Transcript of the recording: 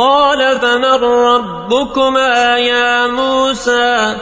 قال فمن ربكما يا موسى